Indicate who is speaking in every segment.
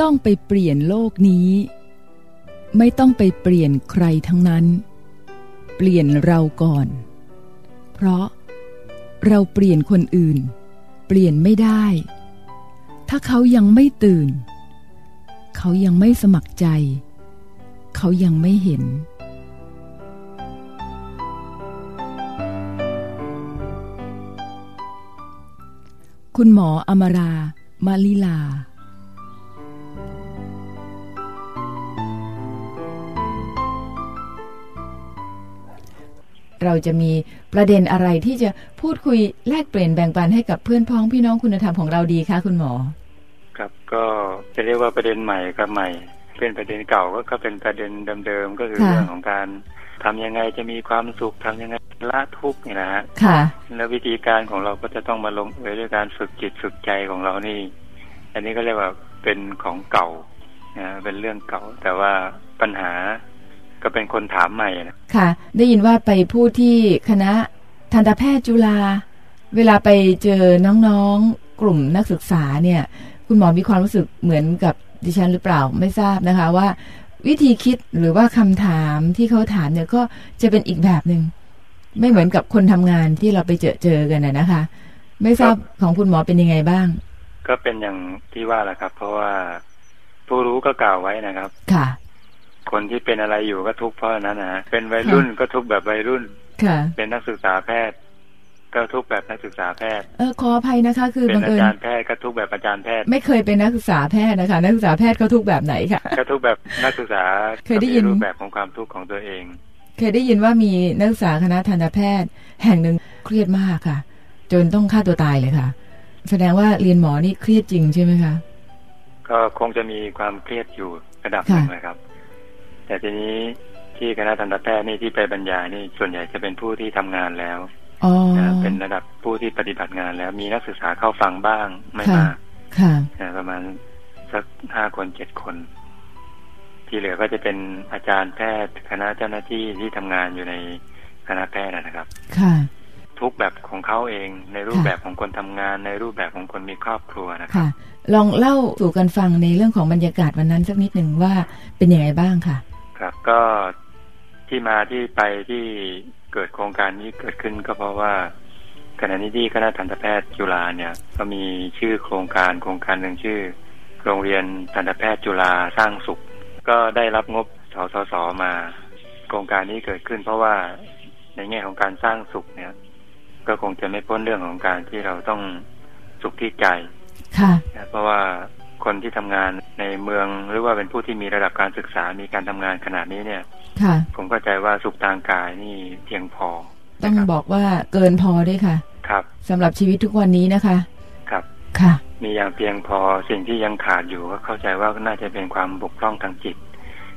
Speaker 1: ต้องไปเปลี่ยนโลกนี้ ไม่ต้องไปเปลี่ยนใครทั้งนั้น เปลี่ยนเราก่อน เพราะเราเปลี่ยนคนอื่น เปลี่ยนไม่ได้ ถ้าเขายังไม่ตื่น เขายังไม่สมัครใจ เขายังไม่เห็นคุณหมออมรา มาลิลา เราจะมีประเด็นอะไรที่จะพูดคุยแลกเปลี่ยนแบ่งปันให้กับเพื่อนพ้องพี่น้องคุณธรรมของเราดีคะคุณหมอ
Speaker 2: ครับก็จะเรียกว่าประเด็นใหม่ก็ใหม่ เป็นประเด็นเก่าก็ก็เป็นประเด็นเดิมๆก็คือ
Speaker 1: ค่ะ
Speaker 2: เรื่องของการทำยังไงจะมีความสุขทำยังไงละทุกข์นี่นะฮะ
Speaker 1: ค่ะ
Speaker 2: แล้ววิธีการของเราก็จะต้องมาลงเอยด้วยการฝึกจิตฝึกใจของเรานี่ อันนี้ก็เรียกว่าเป็นของเก่านะเป็นเรื่องเก่า แต่ว่าปัญหา ก็เป็นคนถามใหม่นะ
Speaker 1: ค่ะ ได้ยินว่าไปพูดที่คณะทันตแพทย์จุฬาเวลาไปเจอน้องๆกลุ่มนักศึกษาเนี่ย คุณหมอมีความรู้สึกเหมือนกับดิฉันหรือเปล่าไม่ทราบนะคะว่า วิธีคิดหรือว่าคำถามที่เขาถามเนี่ยก็จะเป็นอีกแบบหนึ่งไม่เหมือนกับคนทำงานที่เราไปเจอเจอกันนะนะคะ ไม่ทราบของคุณหมอเป็นยังไงบ้าง
Speaker 2: ก็เป็นอย่างที่ว่าแหละครับ เพราะว่าผู้รู้ก็กล่าวไว้นะครับ
Speaker 1: ค่ะ
Speaker 2: คนที่เป็นอะไรอยู่ก็ทุกข์เพราะอันนั้นนะฮะเป็นวัยรุ่นก็ทุกข์แบบวัยรุ่น
Speaker 1: ค่ะ
Speaker 2: เป็นนักศึกษาแพทย์ ก็ทุกข์แบบนักศึกษาแพทย์
Speaker 1: เออขออภัยนะคะ คือ
Speaker 2: เป็น
Speaker 1: บัง
Speaker 2: อา
Speaker 1: เอิญ
Speaker 2: จารย์แพทย์ก็ทุกข์แบบอาจารย์แพทย์
Speaker 1: ไม่เคยเป็นนักศึกษาแพทย์นะคะ นักศึกษาแพทย์เขาทุกข์แบบไหนคะ
Speaker 2: ก็ทุกข์แบบนักศึกษา
Speaker 1: เคยได้ยิน
Speaker 2: ก็มีรูปแบบของความทุกข์ของตัวเอง
Speaker 1: เคยได้ยินว่ามีนักศึกษาคณะทันตแพทย์ แห่งหนึ่งเครียดมากค่ะ จนต้องฆ่าตัวตายเลยค่ะ แสดงว่าเรียนหมอนี่เครียดจริงใช่ไหมคะ
Speaker 2: ก็คงจะมีความเครียดอยู่ระดับหนึ่งนะครับ แต่ทีนี้ที่คณะทันตแพทย์นี่ที่ไปบรรยายนี่ส่วนใหญ่จะเป็นผู้ที่ทำงานแล้ว
Speaker 1: อ๋อ
Speaker 2: นะเป็นระดับผู้ที่ปฏิบัติงานแล้ว มีนักศึกษาเข้าฟังบ้างไม่
Speaker 1: ค่ะ
Speaker 2: มาก
Speaker 1: ค่ะ
Speaker 2: นะประมาณสักห้าคนเจ็ดคน ที่เหลือก็จะเป็นอาจารย์แพทย์ คณะเจ้าหน้าที่ที่ทำงานอยู่ในคณะแพทย์นะครับ
Speaker 1: ค่ะ
Speaker 2: ทุกแบบของเขาเองในรูป
Speaker 1: ค่ะ
Speaker 2: แบบของคนทำงาน ในรูปแบบของคนมีครอบครัวนะครับ
Speaker 1: ค่ะลองเล่าสู่กันฟังในเรื่องของบรรยากาศวันนั้นสักนิดหนึ่งว่าเป็นยังไงบ้างค่ะ
Speaker 2: ครับก็ที่มาที่ไปที่เกิดโครงการนี้เกิดขึ้นก็เพราะว่าขณะนี้ที่คณะทันตแพทย์จุฬาเนี่ย ก็มีชื่อโครงการโครงการหนึ่งชื่อ โรงเรียนทันตแพทย์จุฬาสร้างสุข ก็ได้รับงบสสสมา โครงการนี้เกิดขึ้น เพราะว่าในแง่ของการสร้างสุขเนี่ย ก็คงจะไม่พ้นเรื่องของการที่เราต้องสุขที่ใจ
Speaker 1: ค่ะ
Speaker 2: นะเพราะว่า คนที่ทำงานในเมืองหรือว่าเป็นผู้ที่มีระดับการศึกษา มีการทำงานขนาดนี้เนี่ย
Speaker 1: ค่ะ
Speaker 2: ผมเข้าใจว่าสุขทางกายนี่เพียงพอ
Speaker 1: ต้องบอกว่าเกินพอด้วยค่ะ
Speaker 2: ครับ
Speaker 1: สำหรับชีวิตทุกวันนี้นะคะ
Speaker 2: ครับ
Speaker 1: ค่ะ
Speaker 2: มีอย่างเพียงพอสิ่งที่ยังขาดอยู่ก็เข้าใจว่าน่าจะเป็นความบกพร่องทางจิต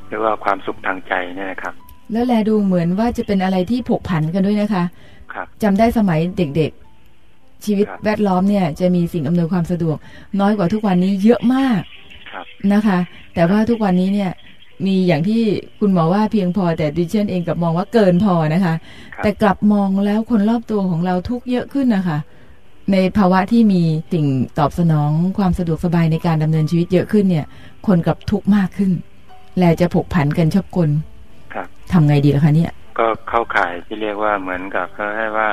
Speaker 2: หรือว่าความสุขทางใจเนี่ยนะครับ
Speaker 1: แล้วแลดูเหมือนว่าจะเป็นอะไรที่ผกผันกันด้วยนะคะ
Speaker 2: ครับ
Speaker 1: จำได้สมัยเด็กๆ ชีวิต
Speaker 2: ครับ
Speaker 1: แวดล้อมเนี่ยจะมีสิ่งอำนวยความสะดวก น้อยกว่าทุกวันนี้เยอะมาก
Speaker 2: ครับ
Speaker 1: นะคะ แต่ว่าทุกวันนี้เนี่ยมีอย่างที่คุณหมอว่าเพียงพอแต่ดิฉันเองกลับมองว่าเกินพอนะคะ
Speaker 2: ครับ
Speaker 1: แต่กลับมองแล้วคนรอบตัวของเราทุกข์เยอะขึ้นนะคะในภาวะที่มีสิ่งตอบสนองความสะดวกสบายในการดำเนินชีวิตเยอะขึ้นเนี่ย คนกลับทุกข์มากขึ้น แล้วจะผกผันกันชอบกล
Speaker 2: ครับ
Speaker 1: ทำไงดีล่ะคะเนี่ย
Speaker 2: ก็เข้าข่ายที่เรียกว่าเหมือนกับเขาให้ว่า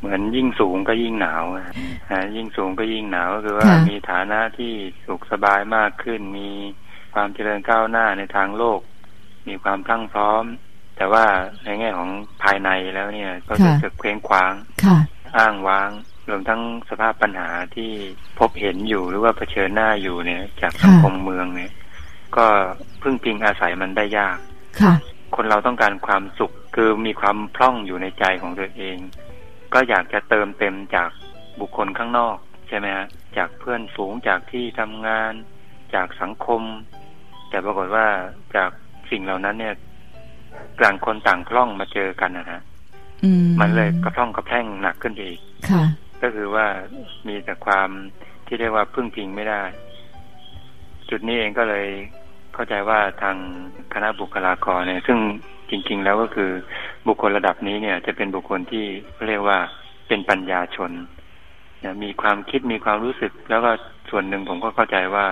Speaker 2: เหมือนยิ่งสูงก็ยิ่งหนาวอะฮะยิ่งสูงก็ยิ่งหนาวก็คือว่า
Speaker 1: ค่ะ
Speaker 2: มีฐานะที่สุขสบายมากขึ้น มีความเจริญก้าวหน้าในทางโลก มีความพรั่งพร้อม แต่ว่าในแง่ของภายในแล้วเนี่ยก็รู้สึกเคว้งคว้าง
Speaker 1: ค่ะ
Speaker 2: อ้างว้างรวมทั้งสภาพปัญหาที่พบเห็นอยู่หรือว่าเผชิญหน้าอยู่เนี่ย จากสังคมเมืองเนี่ย ก็พึ่งพิงอาศัยมันได้ยาก
Speaker 1: ค่ะ
Speaker 2: คนเราต้องการความสุขคือมีความพร่องอยู่ในใจของตัวเอง ก็อยากจะเติมเต็มจากบุคคลข้างนอกใช่ไหมฮะจากเพื่อนฝูงจากที่ทำงาน จากสังคม แต่ปรากฏว่าจากสิ่งเหล่านั้นเนี่ยต่างคนต่างพร่องมาเจอกันนะฮะ
Speaker 1: อืม
Speaker 2: มันเลยกระพร่องกระแพร่งหนักขึ้นไปอีก
Speaker 1: ค่ะ
Speaker 2: ก็คือว่ามีแต่ความที่เรียกว่าพึ่งพิงไม่ได้ จุดนี้เองก็เลยเข้าใจว่าทางคณะบุคลากรเนี่ย ซึ่ง จริง ๆ แล้วก็คือบุคคลระดับนี้เนี่ย จะเป็นบุคคลที่เรียกว่าเป็นปัญญาชนนะมีความคิดมีความรู้สึก แล้วก็ส่วนหนึ่งผมก็เข้าใจว่า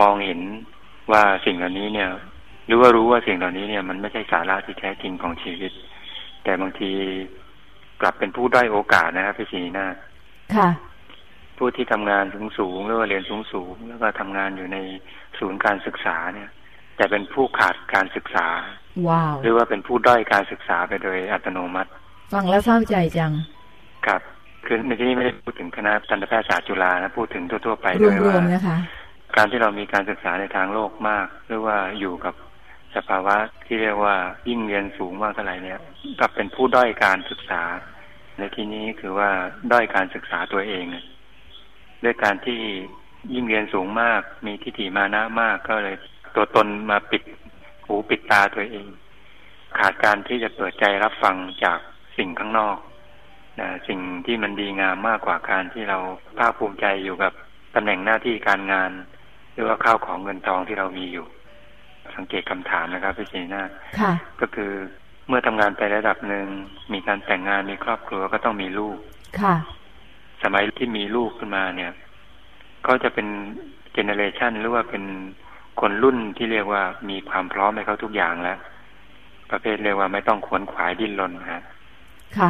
Speaker 2: มองเห็นว่าสิ่งเหล่านี้เนี่ย หรือว่ารู้ว่าสิ่งเหล่านี้เนี่ย มันไม่ใช่สาระที่แท้จริงของชีวิต แต่บางทีกลับเป็นผู้ได้โอกาสนะครับพี่สีนา
Speaker 1: ค่ะ
Speaker 2: ผู้ที่ทำงานสูงสูงหรือว่าเรียนสูงสูงแล้วก็ทำงานอยู่ในศูนย์การศึกษาเนี่ย แต่เป็นผู้ขาดการศึกษา
Speaker 1: ว้าว
Speaker 2: หรือว่าเป็นผู้ด้อยการศึกษาไปโดยอัตโนมัติ
Speaker 1: ฟังแล้วเศร้าใจจัง
Speaker 2: ครับคือในที่นี้ไม่ได้พูดถึงคณะทันตแพทยศาสตร์จุฬานะพูดถึงทั่วๆไป
Speaker 1: โดยว่านะคะ
Speaker 2: การที่เรามีการศึกษาในทางโลกมาก หรือว่าอยู่กับสภาวะที่เรียกว่ายิ่งเรียนสูงมากเท่าไหร่เนี่ยกลับเป็นผู้ด้อยการศึกษา ในที่นี้คือว่าด้อยการศึกษาตัวเอง ด้วยการที่ยิ่งเรียนสูงมาก มีทิฏฐิมานะมากก็เลย ตัวตนมาปิด หูปิดตาตัวเอง ขาดการที่จะเปิดใจรับฟังจากสิ่งข้างนอกนะสิ่งที่มันดีงามมากกว่าการที่เราภาคภูมิใจอยู่กับตำแหน่งหน้าที่การงาน หรือว่าข้าวของเงินทองที่เรามีอยู่ สังเกตคำถามนะครับพี่ชีนา
Speaker 1: ค่ะ
Speaker 2: ก็คือเมื่อทำงานไประดับหนึ่งมีการแต่งงานมีครอบครัวก็ต้องมีลูก
Speaker 1: ค่ะ
Speaker 2: สมัยที่มีลูกขึ้นมาเนี่ย ก็จะเป็นเจเนเรชันหรือว่าเป็น คนรุ่นที่เรียกว่ามีความพร้อมให้เขาทุกอย่างแล้ว ประเภทเรียกว่าไม่ต้องขวนขวายดิ้นรนฮะ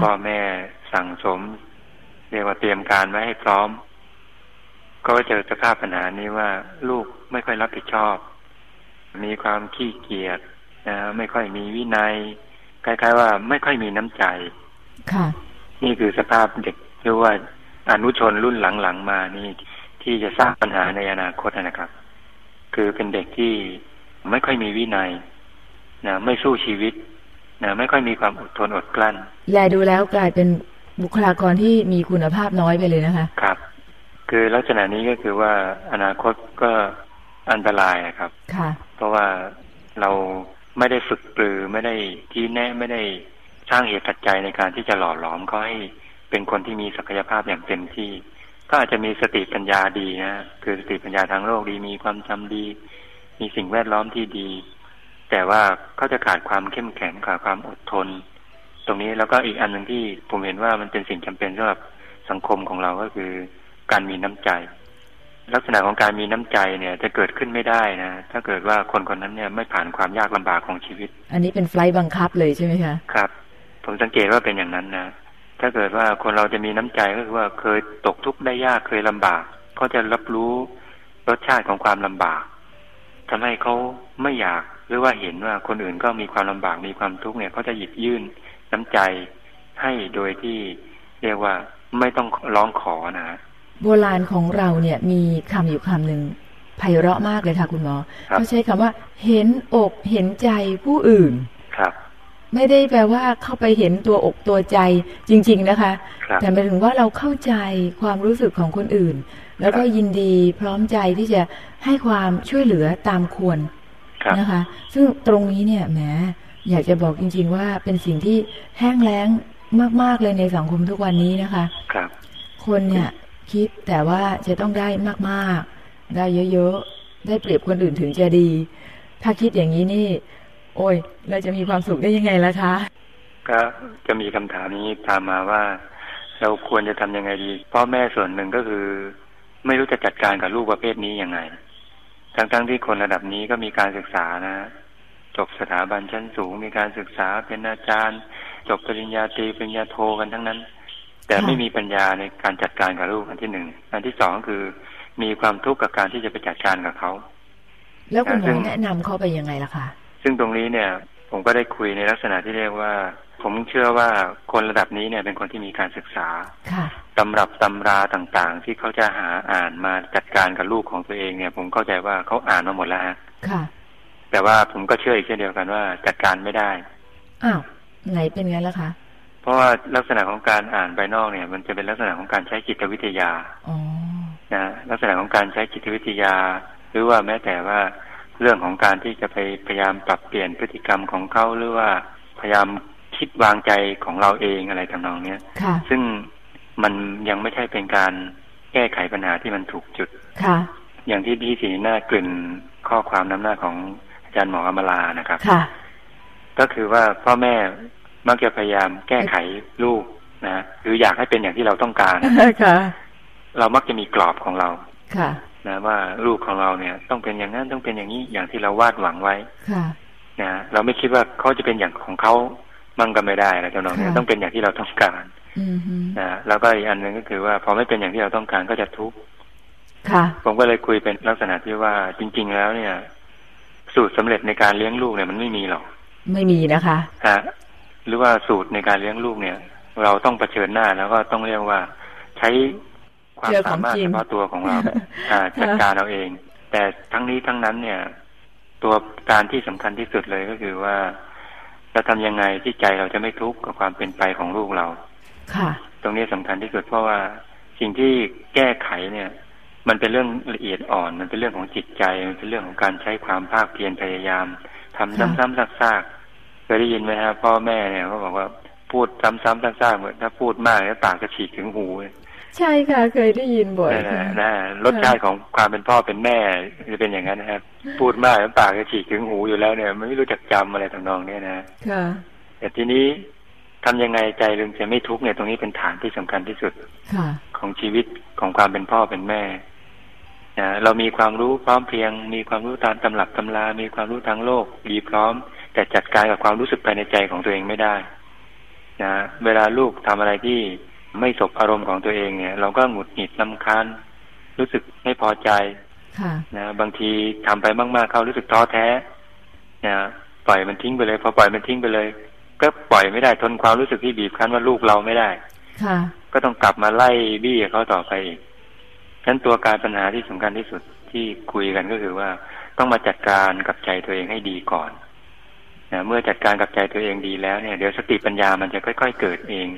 Speaker 2: พ่อแม่สั่งสม เรียกว่าเตรียมการไว้ให้พร้อม ก็เจอสภาพปัญหานี้ว่า ลูกไม่ค่อยรับผิดชอบ มีความขี้เกียจนะไม่ค่อยมีวินัยคล้ายๆ ว่าไม่ค่อยมีน้ำใจ
Speaker 1: ค่ะ
Speaker 2: นี่คือสภาพเด็กหรือว่าอนุชนรุ่นหลังๆมานี่ ที่จะสร้างปัญหาในอนาคตนะครับ คือเป็นเด็กที่ไม่ค่อยมีวินัยนะไม่สู้ชีวิตนะไม่ค่อยมีความอดทนอดกลั้น
Speaker 1: แลดูแล้วกลายเป็นบุคลากรที่มีคุณภาพน้อยไปเลยนะคะ
Speaker 2: ครับ คือลักษณะนี้ก็คือว่าอนาคตก็อันตรายครับ
Speaker 1: ค่ะ
Speaker 2: เพราะว่าเราไม่ได้ฝึกปรือไม่ได้ที่แน่ไม่ได้สร้างเหตุปัจจัยในการที่จะหล่อหลอมเขาให้เป็นคนที่มีศักยภาพอย่างเต็มที่ ก็อาจจะมีสติปัญญาดีนะคือสติปัญญาทางโลกดีมีความจำดี มีสิ่งแวดล้อมที่ดี แต่ว่าเขาจะขาดความเข้มแข็งขาดความอดทน ตรงนี้แล้วก็อีกอันหนึ่งที่ผมเห็นว่ามันเป็นสิ่งจำเป็นสำหรับสังคมของเราก็คือการมีน้ำใจ ลักษณะของการมีน้ำใจเนี่ย จะเกิดขึ้นไม่ได้นะถ้าเกิดว่าคนคนนั้นเนี่ยไม่ผ่านความยากลำบากของชีวิต
Speaker 1: อันนี้เป็นไฟล์บังคับเลยใช่ไหมคะ
Speaker 2: ครับ ผมสังเกตว่าเป็นอย่างนั้นนะ ถ้าเกิดว่าคนเราจะมีน้ำใจก็คือว่าเคยตกทุกข์ได้ยากเคยลำบากก็จะรับรู้รสชาติของความลำบากทำให้เขาไม่อยากหรือว่าเห็นว่าคนอื่นก็มีความลำบากมีความทุกข์เนี่ยเขาจะหยิบยื่นน้ำใจให้โดยที่เรียกว่าไม่ต้องร้องขอนะ
Speaker 1: โบราณของเราเนี่ยมีคำอยู่คำหนึ่งไพเราะมากเลยค่ะคุณหมอเขาใช้คำว่า เห็นอกเห็นใจผู้อื่น
Speaker 2: ครับ
Speaker 1: ไม่ได้แปลว่าเข้าไปเห็นตัวอกตัวใจจริง ๆนะคะแต่หมายถึงว่าเราเข้าใจความรู้สึกของคนอื่น แล้วก็ยินดีพร้อมใจที่จะให้ความช่วยเหลือตามควรนะคะ ซึ่งตรงนี้เนี่ยแหมอยากจะบอกจริง ๆ ว่าเป็นสิ่งที่แห้งแล้งมาก ๆ เลยในสังคมทุกวันนี้นะคะ
Speaker 2: ครับ
Speaker 1: คนเนี่ยคิดแต่ว่าจะต้องได้มาก ๆ ได้เยอะ ๆ ได้เปรียบคนอื่นถึงจะดี ถ้าคิดอย่างนี้นี่ โอ้ยเราจะมีความสุขได้ยังไงล่ะคะ
Speaker 2: ก็จะมีคำถามนี้ตามมาว่า เราควรจะทำยังไงดีพ่อแม่ส่วนหนึ่งก็คือ ไม่รู้จะจัดการกับลูกประเภทนี้ยังไง ทั้งๆทที่คนระดับนี้ก็มีการศึกษานะจบสถาบันชั้นสูงมีการศึกษาเป็นอาจารย์ จบปริญญาตรีปริญญาโทกันทั้งนั้น แต่ไม่มีปัญญาในการจัดการกับลูกอันที่หนึ่งอันที่สองคือ มีความทุกข์กับการที่จะไปจัดการกับเขา
Speaker 1: แล้วคุณหมอแนะนำเขาไปยังไงล่ะคะ
Speaker 2: ซึ่งตรงนี้เนี่ย ผมก็ได้คุยในลักษณะที่เรียกว่า ผมเชื่อว่าคนระดับนี้เนี่ยเป็นคนที่มีการศึกษาตำรับตำราต่างๆ ที่เขาจะหาอ่านมาจัดการกับลูกของตัวเองเนี่ย ผมเข้าใจว่าเขาอ่านมาหมดแล้วฮะแต่ว่าผมก็เชื่ออีกเช่นเดียวกันว่าจัดการไม่ได้
Speaker 1: อ้าวไหนเป็นไงล่ะคะ
Speaker 2: เพราะว่าลักษณะของการอ่านภายนอกเนี่ย มันจะเป็นลักษณะของการใช้จิตวิทยานะลักษณะของการใช้จิตวิทยา หรือว่าแม้แต่ว่า เรื่องของการที่จะไปพยายามปรับเปลี่ยนพฤติกรรมของเขาหรือว่าพยายามคิดวางใจของเราเองอะไรทำนองเนี้ยซึ่งมันยังไม่ใช่เป็นการแก้ไขปัญหาที่มันถูกจุด
Speaker 1: ค่ะ
Speaker 2: อย่างที่พี่สีหน้ากลิ่นข้อความน้ำหน้าของอาจารย์หมออมลานะครับ
Speaker 1: ค่ะ
Speaker 2: ก็คือว่าพ่อแม่มักจะพยายามแก้ไขลูกนะหรืออยากให้เป็นอย่างที่เราต้องการ
Speaker 1: ค่ะ
Speaker 2: เรามักจะมีกรอบของเรา
Speaker 1: ค่ะ
Speaker 2: นะว่าลูกของเราเนี่ย ต้องเป็นอย่างนั้นต้องเป็นอย่างนี้อย่างที่เราวาดหวังไว้
Speaker 1: ค่ะ
Speaker 2: นะเราไม่คิดว่าเขาจะเป็นอย่างของเขามั่งก็ไม่ได้นะเจ้าน้องเนี่ย
Speaker 1: ค่ะ
Speaker 2: ต้องเป็นอย่างที่เราต้องการ
Speaker 1: อืมฮึ
Speaker 2: นะแล้วก็อีกอันหนึ่งก็คือว่าพอไม่เป็นอย่างที่เราต้องการก็จะทุกข์
Speaker 1: ค่ะ
Speaker 2: ผมก็เลยคุยเป็นลักษณะที่ว่าจริง ๆ แล้วเนี่ย สูตรสำเร็จในการเลี้ยงลูกเนี่ยมันไม่มีหรอก
Speaker 1: ไม่มีนะคะ
Speaker 2: ฮะหรือว่าสูตรในการเลี้ยงลูกเนี่ย เราต้องเผชิญหน้าแล้วก็ต้องเรียกว่าใช้ ความ
Speaker 1: เจอข
Speaker 2: สา
Speaker 1: อง
Speaker 2: มารถ
Speaker 1: จริง
Speaker 2: เฉพาะตัวของเราอ่าจัดการเราเอง แต่ทั้งนี้ทั้งนั้นเนี่ย ตัวการที่สำคัญที่สุดเลยก็คือว่าเราทำยังไงที่ใจเราจะไม่ทุกข์กับความเป็นไปของลูกเรา
Speaker 1: ค่ะ
Speaker 2: ตรงนี้สำคัญที่สุดเพราะว่าสิ่งที่แก้ไขเนี่ย มันเป็นเรื่องละเอียดอ่อน มันเป็นเรื่องของจิตใจ มันเป็นเรื่องของการใช้ความภาคเพียรพยายามทำ
Speaker 1: ค่ะ
Speaker 2: ซ้ำๆซากๆเคยได้ยินไหมครับพ่อแม่เนี่ยเขาบอกว่าพูดซ้ำๆซากๆเหมือนถ้าพูดมากแล้วปากจะฉีกถึงหู
Speaker 1: ใช่ค่ะ เคยได้ยินบ่อย
Speaker 2: นั่น
Speaker 1: ค่ะ
Speaker 2: นะนะรสชาติของความเป็นพ่อเป็นแม่จะเป็นอย่างนั้นนะครับ พูดมากแล้วปากจะฉีกถึงหูอยู่แล้วเนี่ยไม่รู้จักจำอะไรทำนองเนี้ยนะ
Speaker 1: ค่ะ
Speaker 2: แต่ทีนี้ทำยังไงใจลึงจะไม่ทุกข์เนี่ยตรงนี้เป็นฐานที่สำคัญที่สุด
Speaker 1: ค่ะ
Speaker 2: ของชีวิตของความเป็นพ่อเป็นแม่นะเรามีความรู้พร้อมเพรียง มีความรู้ตามตำรับตำรา มีความรู้ทางโลกดีพร้อม แต่จัดการกับความรู้สึกภายในใจของตัวเองไม่ได้ นะ เวลาลูกทำอะไรที่ ไม่สบอารมณ์ของตัวเองเนี่ย เราก็หงุดหงิดลำคาญรู้สึกไม่พอใจ
Speaker 1: ค่ะ
Speaker 2: นะบางทีทำไปมากๆเขารู้สึกท้อแท้นะปล่อยมันทิ้งไปเลย พอปล่อยมันทิ้งไปเลย ก็ปล่อยไม่ได้ทนความรู้สึกที่บีบคั้นว่าลูกเราไม่ได้
Speaker 1: ค่ะ
Speaker 2: ก็ต้องกลับมาไล่บี้กับเขาต่อไปอีกฉะนั้นตัวการปัญหาที่สำคัญที่สุดที่คุยกันก็คือว่าต้องมาจัดการกับใจตัวเองให้ดีก่อนนะเมื่อจัดการกับใจตัวเองดีแล้วเนี่ยเดี๋ยวสติปัญญามันจะค่อย ๆ เกิดเอง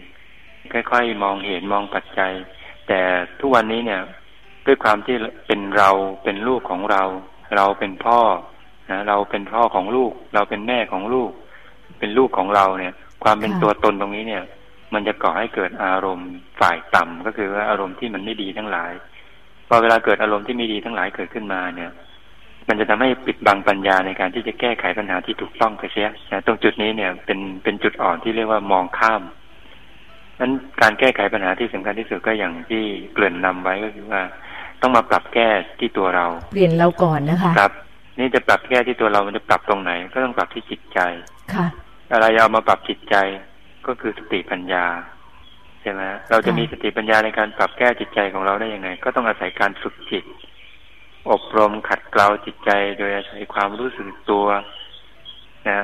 Speaker 2: ค่อยๆ มองเห็นมองปัจจัย แต่ทุกวันนี้เนี่ย ด้วยความที่เป็นเราเป็นลูกของเรา เราเป็นพ่อนะเราเป็นพ่อของลูก เราเป็นแม่ของลูก เป็นลูกของเราเนี่ย ความเป็นตัวตนตรงนี้เนี่ย มันจะก่อให้เกิดอารมณ์ฝ่ายต่ำก็คือว่าอารมณ์ที่มันไม่ดีทั้งหลายพอเวลาเกิดอารมณ์ที่ไม่ดีทั้งหลายเกิดขึ้นมาเนี่ย มันจะทำให้ปิดบังปัญญาในการที่จะแก้ไขปัญหาที่ถูกต้องไปเสียนะตรงจุดนี้เนี่ยเป็นเป็นจุดอ่อนที่เรียกว่ามองข้าม นั้นการแก้ไขปัญหาที่สำคัญที่สุดก็อย่างที่เกริ่นนำไว้ก็คือว่า ต้องมาปรับแก้ที่ตัวเรา
Speaker 1: เปลี่ยนเราก่อนนะคะ
Speaker 2: ครับ นี่จะปรับแก้ที่ตัวเรามันจะปรับตรงไหน ก็ต้องปรับที่จิตใจ
Speaker 1: ค่ะ
Speaker 2: อะไรเอามาปรับจิตใจก็คือสติปัญญาใช่ไหมเราจะ
Speaker 1: ค่ะ
Speaker 2: มีสติปัญญาในการปรับแก้จิตใจของเราได้ยังไง ก็ต้องอาศัยการฝึกจิต อบรมขัดเกลาจิตใจ โดยอาศัยความรู้สึกตัวนะ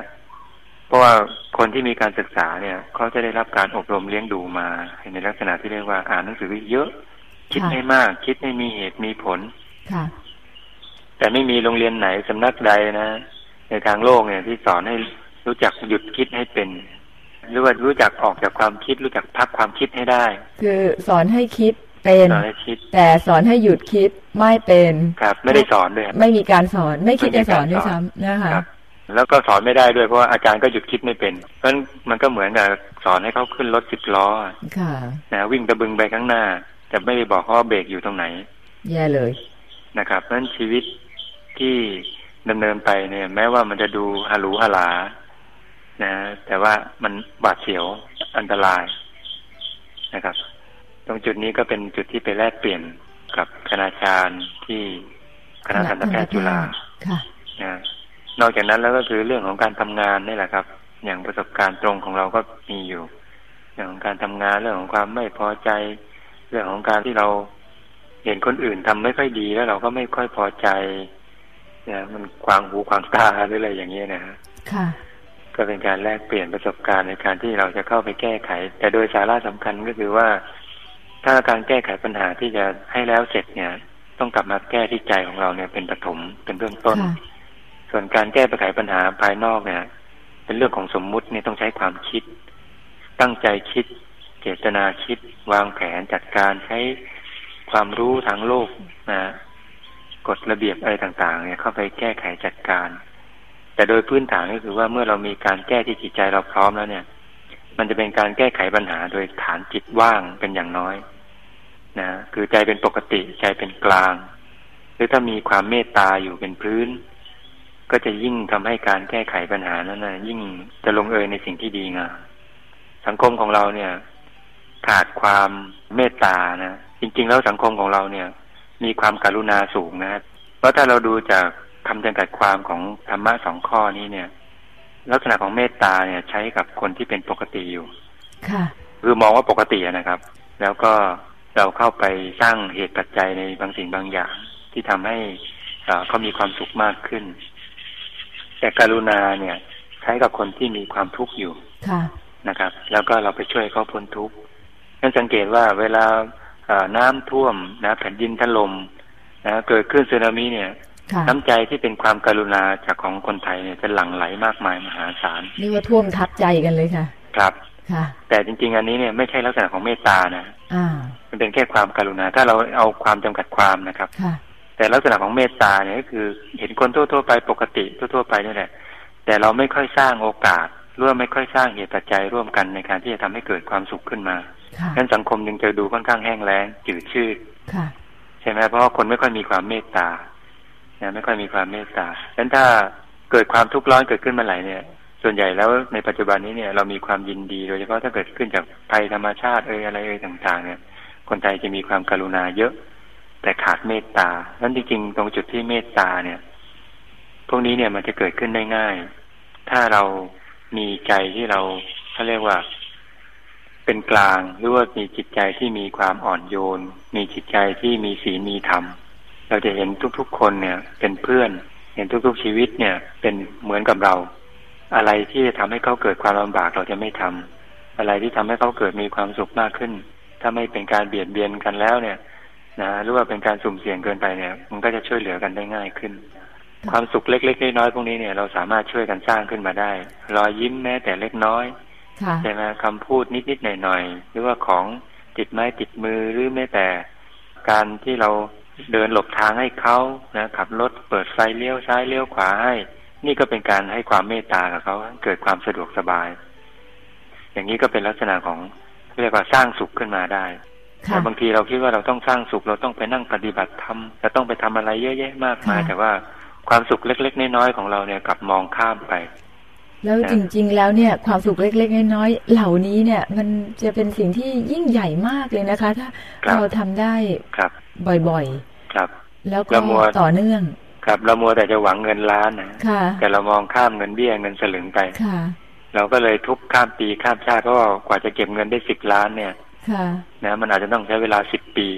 Speaker 2: เพราะว่าคนที่มีการศึกษาเนี่ยเขาจะได้รับการอบรมเลี้ยงดูมา ในลักษณะที่เรียกว่าอ่านหนังสือเยอะ คิด
Speaker 1: ค่ะ
Speaker 2: ให้มาก คิดให้มีเหตุมีผล
Speaker 1: ค่ะ
Speaker 2: แต่ไม่มีโรงเรียนไหนสำนักใดนะในทางโลกเนี่ยที่สอนให้รู้จักหยุดคิดให้เป็นหรือว่ารู้จักออกจากความคิดรู้จักพักความคิดให้ได้
Speaker 1: คือสอนให้คิดเป็น
Speaker 2: สอนให้คิด
Speaker 1: แต่สอนให้หยุดคิดไม่เป็น
Speaker 2: ครับ ไม่ได้สอนด้วยครับ
Speaker 1: ไม่มีการสอนไม่คิด
Speaker 2: ไม่มี
Speaker 1: จะสอน
Speaker 2: การ
Speaker 1: ด้วย
Speaker 2: สอน
Speaker 1: ซ้ำนะคะ
Speaker 2: ครับ แล้วก็สอนไม่ได้ด้วยเพราะว่าอาจารย์ก็หยุดคิดไม่เป็น เพราะฉะนั้นมันก็เหมือนกับสอนให้เขาขึ้นรถสิบล้อ
Speaker 1: ค่ะ
Speaker 2: นะวิ่งตะบึงไปข้างหน้า แต่ไม่ได้บอกเขาว่าเบรกอยู่ตรงไหน
Speaker 1: แย่เลย
Speaker 2: นะครับเพราะฉะนั้นชีวิตที่ดำเนินไปเนี่ย แม้ว่ามันจะดูฮารูฮาลานะแต่ว่ามันบาดเสียวอันตรายนะครับ ตรงจุดนี้ก็เป็นจุดที่ไปแลกเปลี่ยนกับคณาจารย์ที่คณะทันตแพทย์จุฬา
Speaker 1: ค่ะ
Speaker 2: นะนอกจากนั้นแล้วก็คือเรื่องของการทำงานนี่แหละครับ อย่างประสบการณ์ตรงของเราก็มีอยู่ เรื่องของการทำงานเรื่องของความไม่พอใจ เรื่องของการที่เราเห็นคนอื่นทำไม่ค่อยดีแล้วเราก็ไม่ค่อยพอใจนะมันควางหูควางตาหรืออะไรอย่างเงี้ยนะฮะ
Speaker 1: ค่ะ
Speaker 2: ก็เป็นการแลกเปลี่ยนประสบการณ์ในการที่เราจะเข้าไปแก้ไข แต่โดยสาระสำคัญก็คือว่า ถ้าการแก้ไขปัญหาที่จะให้แล้วเสร็จเนี่ย ต้องกลับมาแก้ที่ใจของเราเนี่ยเป็นปฐมเป็นเบื้องต้น
Speaker 1: ค่ะ
Speaker 2: ส่วนการแก้ไขปัญหาภายนอกเนี่ย เป็นเรื่องของสมมุติเนี่ยต้องใช้ความคิด ตั้งใจคิด เจตนาคิด วางแผนจัดการใช้ความรู้ทางโลกนะกฎระเบียบอะไรต่างๆ เนี่ยเข้าไปแก้ไขจัดการ แต่โดยพื้นฐานก็คือว่าเมื่อเรามีการแก้ที่จิตใจเราพร้อมแล้วเนี่ย มันจะเป็นการแก้ไขปัญหาโดยฐานจิตว่างเป็นอย่างน้อยนะคือใจเป็นปกติใจเป็นกลาง หรือถ้ามีความเมตตาอยู่เป็นพื้น ก็จะยิ่งทำให้การแก้ไขปัญหานั้นนะยิ่งจะลงเอยในสิ่งที่ดีงามสังคมของเราเนี่ย ขาดความเมตตานะจริง ๆ แล้วสังคมของเราเนี่ย มีความกรุณาสูงนะเพราะถ้าเราดูจากคำจำกัดความของธรรมะสองข้อนี้เนี่ย ลักษณะของเมตตาเนี่ย ใช้กับคนที่เป็นปกติอยู่
Speaker 1: ค่ะ
Speaker 2: คือมองว่าปกตินะครับ แล้วก็เราเข้าไปสร้างเหตุปัจจัยในบางสิ่งบางอย่าง ที่ทำให้เขามีความสุขมากขึ้น แต่กรุณาเนี่ยใช้กับคนที่มีความทุกข์อยู่
Speaker 1: ค่ะ
Speaker 2: นะครับ แล้วก็เราไปช่วยเขาพ้นทุกข์นั่นสังเกตว่าเวลาน้ำท่วมนะแผ่นดินถล่มนะเกิดขึ้นสึนามิเนี่ยน้ำใจที่เป็นความกรุณาจากของคนไทยเนี่ยจะหลั่งไหลมากมายมหาศาล
Speaker 1: นี่ว่าท่วมทับใจกันเลยค่ะ
Speaker 2: ครับ
Speaker 1: ค่ะ
Speaker 2: แต่จริง ๆ อันนี้เนี่ยไม่ใช่ลักษณะของเมตตานะ
Speaker 1: อ่า
Speaker 2: มันเป็นแค่ความกรุณา ถ้าเราเอาความจำกัดความนะครับ
Speaker 1: ค่ะ
Speaker 2: แต่ลักษณะของเมตตาเนี่ยก็คือเห็นคนทั่วๆไปปกติทั่วๆไปนี่แหละ แต่เราไม่ค่อยสร้างโอกาส ร่วมไม่ค่อยสร้างเหตุปัจจัยร่วมกันในการที่จะทำให้เกิดความสุขขึ้นมานั้นสังคมยังจะดูค่อนข้างแห้งแล้งจืดชืดใช่ไหมเพราะว่าคนไม่ค่อยมีความเมตตานะไม่ค่อยมีความเมตตาดังนั้นถ้าเกิดความทุกข์ร้อนเกิดขึ้นมาไหลเนี่ย ส่วนใหญ่แล้วในปัจจุบันนี้เนี่ยเรามีความยินดีโดยเฉพาะถ้าเกิดขึ้นจากภัยธรรมชาติเอ่ยอะไรเอ่ยต่าง ๆ เนี่ย คนไทยจะมีความกรุณาเยอะ แต่ขาดเมตตานั้นจริงๆ ตรงจุดที่เมตตาเนี่ย พวกนี้เนี่ยมันจะเกิดขึ้นได้ง่าย ถ้าเรามีใจที่เราเขาเรียกว่า เป็นกลางหรือว่ามีจิตใจที่มีความอ่อนโยน มีจิตใจที่มีศีลมีธรรม เราจะเห็นทุกๆคนเนี่ย เป็นเพื่อน เห็นทุกๆชีวิตเนี่ย เป็นเหมือนกับเรา อะไรที่จะทำให้เขาเกิดความลำบากเราจะไม่ทำอะไรที่ทำให้เขาเกิดมีความสุขมากขึ้น ถ้าไม่เป็นการเบียดเบียนกันแล้วเนี่ย นะหรือว่าเป็นการสุ่มเสี่ยงเกินไปเนี่ย มันก็จะช่วยเหลือกันได้ง่ายขึ้น ความสุขเล็กๆน้อยๆพวกนี้เนี่ยเราสามารถช่วยกันสร้างขึ้นมาได้รอยยิ้มแม้แต่เล็กน้อยใช่ไหมคำพูดนิดๆหน่อยๆหรือว่าของติดไม้ติดมือหรือแม้แต่ การที่เราเดินหลบทางให้เขานะขับรถเปิดไฟเลี้ยวซ้ายเลี้ยวขวาให้ นี่ก็เป็นการให้ความเมตตากับเขาเกิดความสะดวกสบาย อย่างนี้ก็เป็นลักษณะของเรียกว่าสร้างสุขขึ้นมาได้ แต่บางทีเราคิดว่าเราต้องสร้างสุขเราต้องไปนั่งปฏิบัติธรรมเราต้องไปทำอะไรเยอะแยะมากมายแต่ว่าความสุขเล็ก ๆ น้อยๆของเราเนี่ยกลับมองข้ามไป
Speaker 1: แล้วจริง ๆ แล้วเนี่ย ความสุขเล็ก ๆ น้อยๆเหล่านี้เนี่ย มันจะเป็นสิ่งที่ยิ่งใหญ่มากเลยนะคะ ถ้าเราทำได้
Speaker 2: ครับ
Speaker 1: บ่อย
Speaker 2: ๆครับ
Speaker 1: แล้วก็ต่อเนื่อง
Speaker 2: ครับเรามัวแต่จะหวังเงินล้านนะแต่เรามองข้ามเงินเบี้ยเงินสลึงไป
Speaker 1: ค่ะ
Speaker 2: เราก็เลยทุบข้ามปีข้ามชาติเพราะกว่าจะเก็บเงินได้สิบล้านเนี่ย
Speaker 1: ค่ะ
Speaker 2: นะมันอาจจะต้องใช้เวลาสิบปี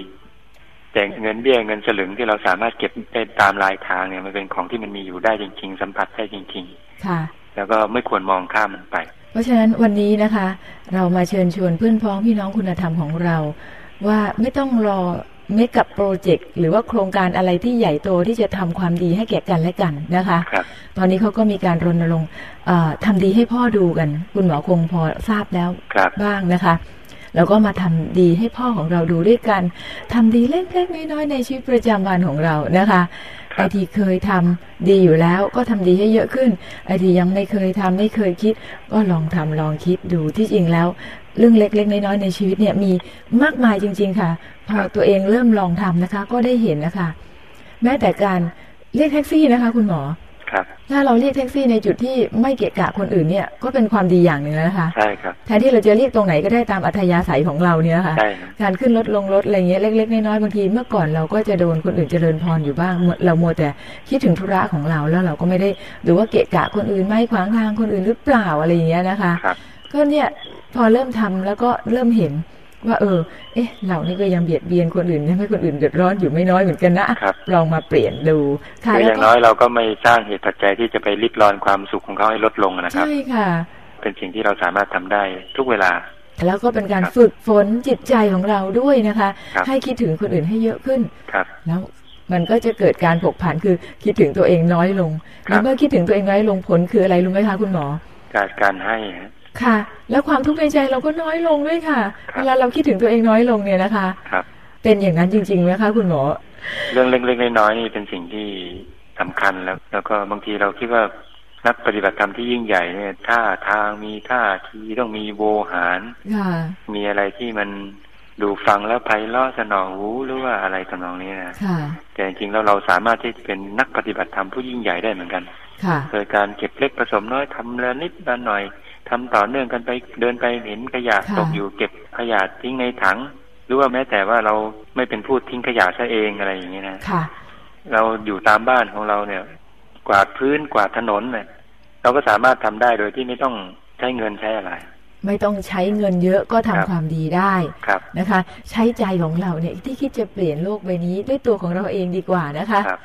Speaker 2: แต่เงินเบี้ยเงินสลึงที่เราสามารถเก็บได้ตามลายทางเนี่ยมันเป็นของที่มันมีอยู่ได้จริง ๆ สัมผัสได้จริง
Speaker 1: ๆ ค่ะ
Speaker 2: แล้วก็ไม่ควรมองข้ามมันไป
Speaker 1: เพราะฉะนั้นวันนี้นะคะ เรามาเชิญชวนเพื่อนพ้องพี่น้องคุณธรรมของเรา ว่าไม่ต้องรอเมกับโปรเจกต์หรือว่าโครงการอะไรที่ใหญ่โตที่จะทำความดีให้แก่กันและกันนะคะ
Speaker 2: ค
Speaker 1: ตอนนี้เขาก็มีการรณรงค์ทำดีให้พ่อดูกัน คุณหมอคงพอทราบแล้วบ้างนะคะ แล้วก็มาทำดีให้พ่อของเราดูด้วยกันทำดีเล็กๆน้อยๆในชีวิตประจำวันของเรานะคะไอที่เคยทำดีอยู่แล้วก็ทำดีให้เยอะขึ้นไอที่ยังไม่เคยทำไม่เคยคิด ก็ลองทำลองคิดดูที่จริงแล้ว เรื่องเล็กๆน้อยๆในชีวิตเนี่ยมีมากมายจริง ๆ ค่ะ พอตัวเองเริ่มลองทำนะคะ ก็ได้เห็นนะคะ แม้แต่การเรียกแท็กซี่นะคะ คุณหมอ
Speaker 2: ครับ
Speaker 1: ถ้าเราเรียกแท็กซี่ในจุดที่ไม่เกะกะคนอื่นเนี่ย ก็เป็นความดีอย่างหนึ่งแล้วนะคะ
Speaker 2: ใช่ครับ
Speaker 1: แทนที่เราจะเรียกตรงไหนก็ได้ตามอัธยาศัยของเราเนี่ยค่ะ การขึ้นรถลงรถอะไรเงี้ยเล็กๆน้อยๆบางทีเมื่อก่อนเราก็จะโดนคนอื่นเจริญพรอยู่บ้าง เราโมแต่คิดถึงธุระของเราแล้วเราก็ไม่ได้หรือว่าเกะกะคนอื่นไม่ขวางทางคนอื่นหรือเปล่าอะไรอย่างเงี้ยนะคะ ก็เนี่ยพอเริ่มทำแล้วก็เริ่มเห็น ว่าเออ เอ๊ะ เรานี่ก็ยังเบียดเบียนคนอื่นทำให้คนอื่นเดือดร้อนอยู่ไม่น้อยเหมือนกันนะลองมาเปลี่ยนดู
Speaker 2: ค่ะอย่างน้อยเราก็ไม่สร้างเหตุปัจจัยที่จะไปริบรอนความสุขของเขาให้ลดลงนะครับ
Speaker 1: ใช่ค่ะ
Speaker 2: เป็นสิ่งที่เราสามารถทำได้ทุกเวลา
Speaker 1: แล้วก็เป็นการฝึกฝนจิตใจของเราด้วยนะคะ ให้คิดถึงคนอื่นให้เยอะขึ้น
Speaker 2: ครับ
Speaker 1: แล้วมันก็จะเกิดการผกผันคือคิดถึงตัวเองน้อยลง แล้วเมื่อคิดถึงตัวเองน้อยลงผลคืออะไรรู้ไหมคะคุณหมอ
Speaker 2: การการให้
Speaker 1: ค่ะ แล้วความทุกข์ในใจเราก็น้อยลงด้วยค่ะ เวลาเราคิดถึงตัวเองน้อยลงเนี่ยนะคะ
Speaker 2: ครับ
Speaker 1: เป็นอย่างนั้นจริงๆไหมคะคุณหมอ
Speaker 2: เรื่องเล็กๆน้อยๆนี่เป็นสิ่งที่สำคัญแล้ว แล้วก็บางทีเราคิดว่านักปฏิบัติธรรมที่ยิ่งใหญ่เนี่ยท่าทางมีท่าทีต้องมีโวหารมีอะไรที่มันดูฟังแล้วไพเราะสนองหูหรือว่าอะไรทำนองนี้นะแต่จริงๆแล้วเราสามารถที่จะเป็นนักปฏิบัติธรรมผู้ยิ่งใหญ่ได้เหมือนกันโดยการเก็บเล็กผสมน้อยทำละนิดละหน่อย ทำต่อเนื่องกันไปเดินไปเห็นขยะตกอยู่เก็บขยะทิ้งในถัง หรือว่าแม้แต่ว่าเราไม่เป็นผู้ทิ้งขยะซะเองอะไรอย่างนี้นะ
Speaker 1: ค่ะ
Speaker 2: เราอยู่ตามบ้านของเราเนี่ย กวาดพื้นกวาดถนนเนี่ยเราก็สามารถทำได้โดยที่ไม่ต้องใช้เงินใช้อะไร
Speaker 1: ไม่ต้องใช้เงินเยอะก็ทำ
Speaker 2: ครับ
Speaker 1: ความดีได้
Speaker 2: ครับ
Speaker 1: นะคะ ใช้ใจของเราเนี่ยที่คิดจะเปลี่ยนโลกใบนี้ด้วยตัวของเราเองดีกว่านะคะ
Speaker 2: ครับ